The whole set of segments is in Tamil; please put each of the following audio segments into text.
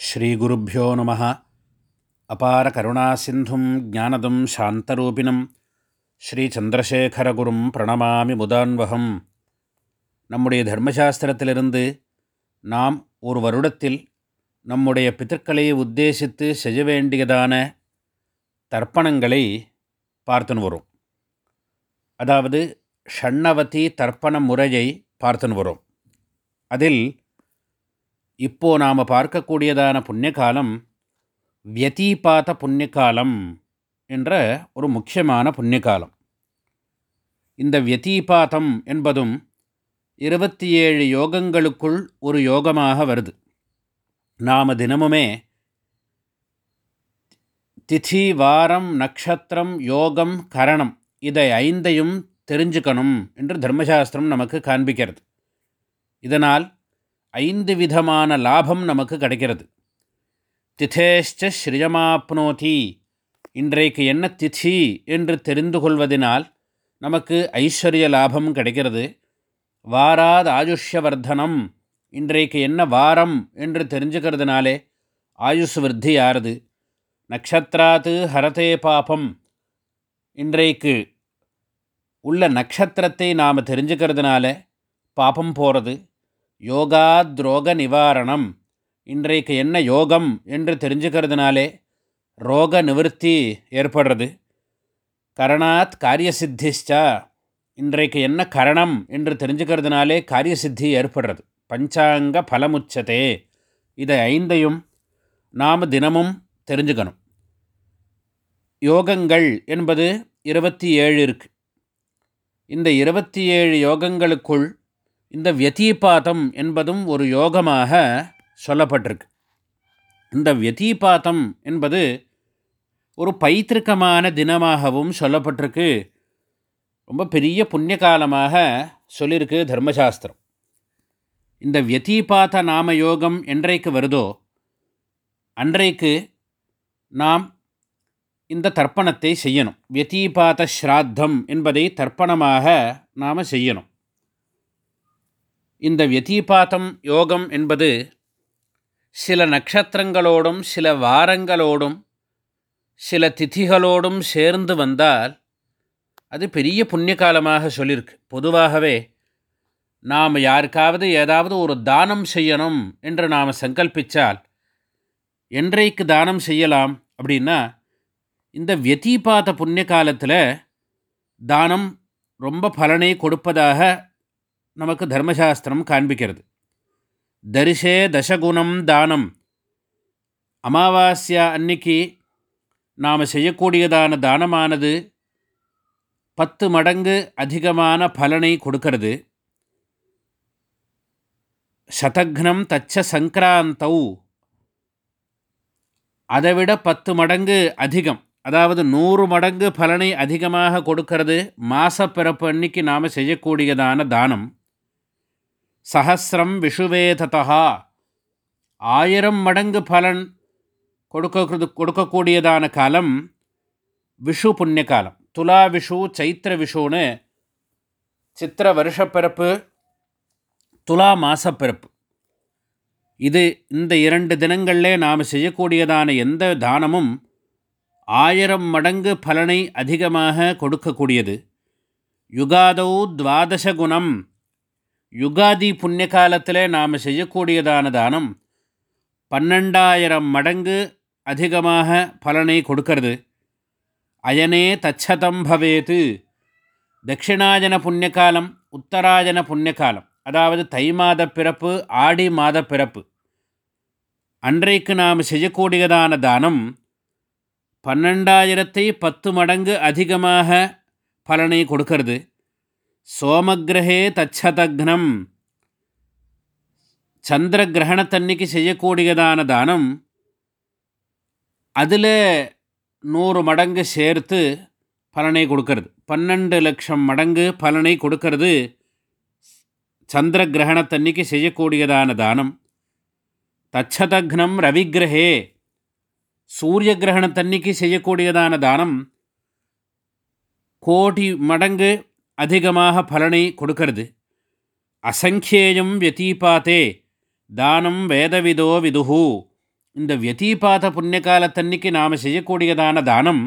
ஸ்ரீகுருப்போ நம. அபார கருணாசிந்தும் ஜானதம் சாந்தரூபிணம். ஸ்ரீச்சந்திரசேகரகுரும் பிரணமாமி முதான்வகம். நம்முடைய தர்மசாஸ்திரத்திலிருந்து நாம் ஒரு வருடத்தில் நம்முடைய பித்தர்களை உத்தேசித்து செய்ய வேண்டியதான தர்ப்பணங்களை பார்த்துன்னு வரும். அதாவது ஷண்ணவதி தர்ப்பண முறையை பார்த்துன்னு வரும். அதில் இப்போது நாம் பார்க்கக்கூடியதான புண்ணியகாலம் வியதீபாத புண்ணியகாலம் என்ற ஒரு முக்கியமான புண்ணியகாலம். இந்த வியதீபாதம் என்பதும் இருபத்தி ஏழு யோகங்களுக்குள் ஒரு யோகமாக வருது. நாம் தினமுமே திதி வாரம் நக்ஷத்திரம் யோகம் கரணம் இதை ஐந்தையும் தெரிஞ்சுக்கணும் என்று தர்மசாஸ்திரம் நமக்கு காண்பிக்கிறது. இதனால் ஐந்து விதமான லாபம் நமக்கு கிடைக்கிறது. திதேஷ்ட ஸ்ரீயமாப்னோதி. இன்றைக்கு என்ன திதி என்று தெரிந்து கொள்வதனால் நமக்கு ஐஸ்வர்ய லாபம் கிடைக்கிறது. வாராத் ஆயுஷ்யவர்தனம் இன்றைக்கு என்ன வாரம் என்று தெரிஞ்சுக்கிறதுனாலே ஆயுஷ் விருத்தி ஆறுது நக்ஷத்ராத்து ஹரதே பாபம். இன்றைக்கு உள்ள நட்சத்திரத்தை நாம் தெரிஞ்சுக்கிறதுனால பாபம் போகிறது யோகாத்ரோக நிவாரணம் இன்றைக்கு என்ன யோகம் என்று தெரிஞ்சுக்கிறதுனாலே ரோக நிவர்த்தி ஏற்படுறது. கரணாத் காரியசித்திஷ்டா. இன்றைக்கு என்ன கரணம் என்று தெரிஞ்சுக்கிறதுனாலே காரியசித்தி ஏற்படுறது. பஞ்சாங்க பலமுச்சதே. இதை ஐந்தையும் நாம் தினமும் தெரிஞ்சுக்கணும். யோகங்கள் என்பது இருபத்தி ஏழு இருக்குது இந்த இருபத்தி ஏழு யோகங்களுக்குள் இந்த வியதீபாதம் என்பதும் ஒரு யோகமாக சொல்லப்பட்டிருக்கு. இந்த வியதீபாதம் என்பது ஒரு பைத்திருக்கமான தினமாகவும் சொல்லப்பட்டிருக்கு. ரொம்ப பெரிய புண்ணிய காலமாக சொல்லியிருக்கு தர்மசாஸ்திரம். இந்த வியதீபாத நாம யோகம் என்றைக்கு வருதோ அன்றைக்கு நாம் இந்த தர்ப்பணத்தை செய்யணும். வியதீபாத ஸ்ராத்தம் என்பதை தர்ப்பணமாக நாம் செய்யணும். இந்த வியதீபாதம் யோகம் என்பது சில நட்சத்திரங்களோடும் சில வாரங்களோடும் சில திதிகளோடும் சேர்ந்து வந்தால் அது பெரிய புண்ணிய காலமாக சொல்லியிருக்கு பொதுவாகவே நாம் யாருக்காவது ஏதாவது ஒரு தானம் செய்யணும் என்று நாம் சங்கல்பித்தால் என்றைக்கு தானம் செய்யலாம் அப்படின்னா இந்த வியதீபாத புண்ணிய காலத்தில் தானம் ரொம்ப பலனை கொடுப்பதாக நமக்கு தர்மசாஸ்திரம் காண்பிக்கிறது. தரிசே தசகுணம் தானம். அமாவாஸ்யா அன்னைக்கு நாம் செய்யக்கூடியதான தானமானது பத்து மடங்கு அதிகமான பலனை கொடுக்கறது. சதக்னம் தச்ச சங்கராந்தௌ. அதைவிட பத்து மடங்கு அதிகம். அதாவது நூறு மடங்கு பலனை அதிகமாக கொடுக்கறது மாசப்பிறப்பு அன்னைக்கு நாம் செய்யக்கூடியதான தானம். சஹசிரம் விஷுவேததா. ஆயிரம் மடங்கு பலன் கொடுக்கிறது கொடுக்கக்கூடியதான காலம் விஷு புண்ணிய காலம் துலா விஷு சைத்திர விஷுன்னு சித்திர வருஷப்பிறப்பு துலா மாசப்பிறப்பு. இது இந்த இரண்டு தினங்களில் நாம் செய்யக்கூடியதான எந்த தானமும் ஆயிரம் மடங்கு பலனை அதிகமாக கொடுக்கக்கூடியது. யுகாதௌ துவாதச குணம். யுகாதி புண்ணிய காலத்தில் நாம் செய்யக்கூடியதான தானம் பன்னெண்டாயிரம் மடங்கு அதிகமாக பலனை கொடுக்கறது. அயனே தச்சதம் பவேத்து. தட்சிணாயன புண்ணியகாலம் உத்தராயன புண்ணியகாலம். அதாவது தை மாத பிறப்பு ஆடி மாத பிறப்பு. அன்றைக்கு நாம் செய்யக்கூடியதான தானம் பன்னெண்டாயிரத்தை பத்து மடங்கு அதிகமாக பலனை கொடுக்கறது. சோமகிரகே தச்சதக்னம். சந்திர கிரகணத்தன்னைக்கு செய்யக்கூடியதான தானம் அதில் நூறு மடங்கு சேர்த்து பலனை கொடுக்கறது. பன்னெண்டு லட்சம் மடங்கு பலனை கொடுக்கறது. சந்திர கிரகணத்தன்னைக்கு செய்யக்கூடியதான தானம் தச்சதக்னம் ரவிக்கிரகே சூரிய கிரகணத்தன்னைக்கு செய்யக்கூடியதான தானம் கோடி மடங்கு அதிகமாக பலனை கொடுக்கறது. அசங்கேயம் வியதீபாத்தே தானம் வேதவிதோ விதுஹு. இந்த வியதீபாத புண்ணிய காலத்தன்னைக்கு நாம் செய்யக்கூடியதான தானம்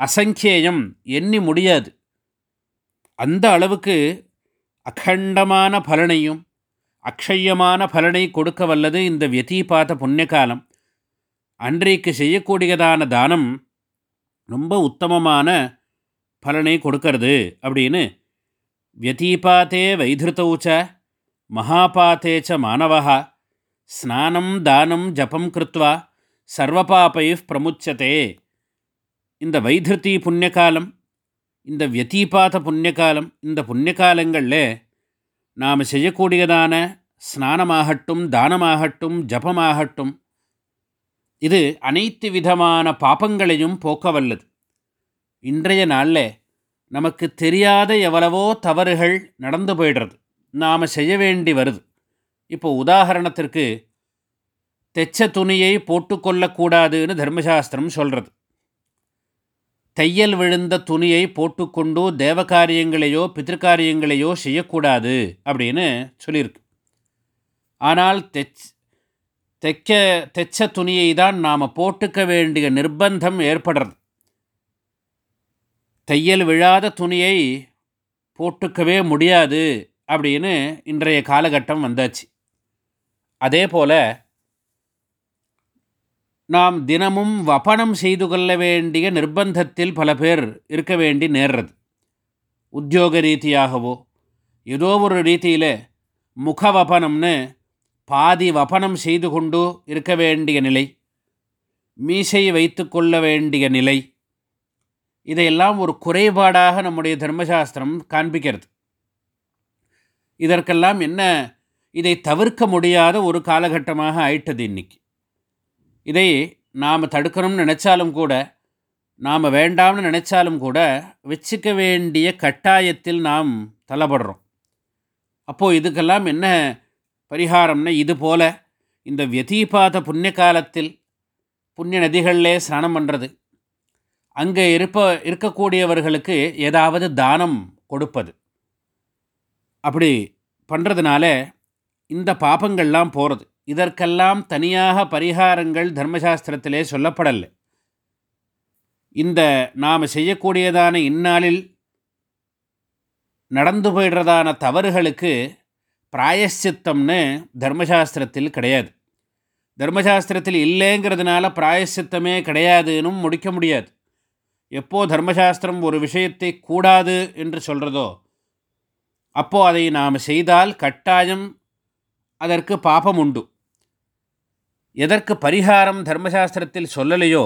அசங்கேயம் எண்ணி முடியாது. அந்த அளவுக்கு அகண்டமான பலனையும் அக்ஷயமான பலனை கொடுக்க வல்லது இந்த வியதீபாத புண்ணிய காலம் அன்றைக்கு செய்யக்கூடியதான தானம் ரொம்ப உத்தமமான பலனை கொடுக்கறது அப்படின்னு. வியதீபாத்தே வைதிருத்தௌச்ச மகாபாத்தே ச மாணவா ஸ்நானம் தானம் ஜபம் கிருத்வா சர்வபாபை பிரமுச்சதே. இந்த வைதிருத்தி புண்ணியகாலம் இந்த வியதீபாத புண்ணியகாலம் இந்த புண்ணியகாலங்களில் நாம் செய்யக்கூடியதான ஸ்நானமாகட்டும் தானமாகட்டும் ஜபமாகட்டும் இது அனைத்து விதமான பாப்பங்களையும் போக்க வல்லது இன்றைய நாளில் நமக்கு தெரியாத எவ்வளவோ தவறுகள் நடந்து போயிடுறது. நாம் செய்ய வேண்டி வருது. இப்போ உதாரணத்திற்கு தெச்ச துணியை போட்டுக்கொள்ளக்கூடாதுன்னு தர்மசாஸ்திரம் சொல்கிறது தையல் விழுந்த துணியை போட்டுக்கொண்டு தேவகாரியங்களையோ பித்திருக்காரியங்களையோ செய்யக்கூடாது அப்படின்னு சொல்லியிருக்கு. ஆனால் தெச் தைக்க தைச்ச துணியை தான் நாம் போட்டுக்க வேண்டிய நிர்பந்தம் ஏற்படுறது. தையல் விழாத துணியை போட்டுக்கவே முடியாது அப்படின்னு இன்றைய காலகட்டம் வந்தாச்சு. அதே போல் நாம் தினமும் வபனம் செய்து கொள்ள வேண்டிய நிர்பந்தத்தில் பல பேர் இருக்க வேண்டி நேர்றது. உத்தியோக ரீதியாகவோ ஏதோ ஒரு ரீதியில் முகவபனம்னு பாதி வபனம் செய்து கொண்டு இருக்க வேண்டிய நிலை மீசை வைத்து கொள்ள வேண்டிய நிலை இதையெல்லாம் ஒரு குறைபாடாக நம்முடைய தர்மசாஸ்திரம் காண்பிக்கிறது. இதற்கெல்லாம் என்ன? இதை தவிர்க்க முடியாத ஒரு காலகட்டமாக ஆயிட்டது இன்னைக்கு. இதை நாம் தடுக்கணும்னு நினச்சாலும் கூட நாம் வேண்டாம்னு நினச்சாலும் கூட வச்சுக்க வேண்டிய கட்டாயத்தில் நாம் தள்ளப்படுறோம். அப்போது இதுக்கெல்லாம் என்ன பரிகாரம்னா இது போல் இந்த வியதீபாத புண்ணிய காலத்தில் புண்ணிய நதிகளிலே ஸ்நானம் பண்ணுறது அங்கே இருப்ப இருக்கக்கூடியவர்களுக்கு ஏதாவது தானம் கொடுப்பது. அப்படி பண்ணுறதுனால இந்த பாபங்கள்லாம் போகிறது இதற்கெல்லாம் தனியாக பரிகாரங்கள் தர்மசாஸ்திரத்திலே சொல்லப்படலை. இந்த நாம் செய்யக்கூடியதான இந்நாளில் நடந்து போயிடுறதான தவறுகளுக்கு பிராயசித்தம்னு தர்மசாஸ்திரத்தில் கிடையாது. தர்மசாஸ்திரத்தில் இல்லைங்கிறதுனால பிராயசித்தமே கிடையாதுன்னு முடிக்க முடியாது. எப்போ தர்மசாஸ்திரம் ஒரு விஷயத்தை கூடாது என்று சொல்கிறதோ அப்போது அதை நாம் செய்தால் கட்டாயம் அதற்கு பாபம் உண்டு. எதற்கு பரிகாரம் தர்மசாஸ்திரத்தில் சொல்லலையோ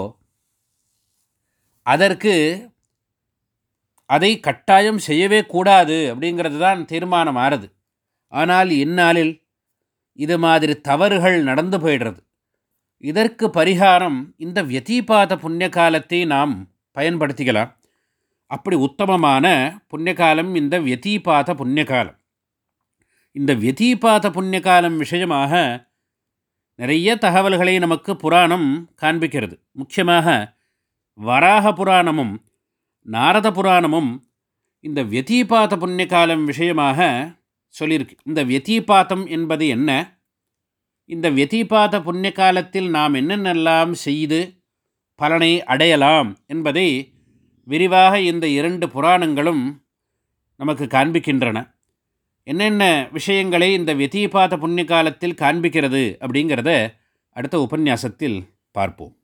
அதற்கு அதை கட்டாயம் செய்யவே கூடாது அப்படிங்கிறது தான் தீர்மானம் ஆறுது. ஆனால் இந்நாளில் இது மாதிரி தவறுகள் நடந்து போயிடுறது. இதற்கு பரிகாரம் இந்த வியதீபாத புண்ணிய காலத்தை நாம் பயன்படுத்திக்கலாம். அப்படி உத்தமமான புண்ணியகாலம் இந்த வியதீபாத புண்ணியகாலம். இந்த வியதீபாத புண்ணியகாலம் விஷயமாக நிறைய தகவல்களை நமக்கு புராணம் காண்பிக்கிறது. முக்கியமாக வராக புராணமும் நாரத புராணமும் இந்த வியதீபாத புண்ணியகாலம் விஷயமாக சொல்லியிருக்கு. இந்த வியதீபாதம் என்பது என்ன? இந்த வியதீபாத புண்ணிய காலத்தில் நாம் என்னென்னலாம் செய்து பலனை அடையலாம் என்பதை விரிவாக இந்த இரண்டு புராணங்களும் நமக்கு காண்பிக்கின்றன. என்னென்ன விஷயங்களை இந்த வியதீபாத புண்ணிய காலத்தில் காண்பிக்கிறது அப்படிங்கிறத அடுத்த உபன்யாசத்தில் பார்ப்போம்.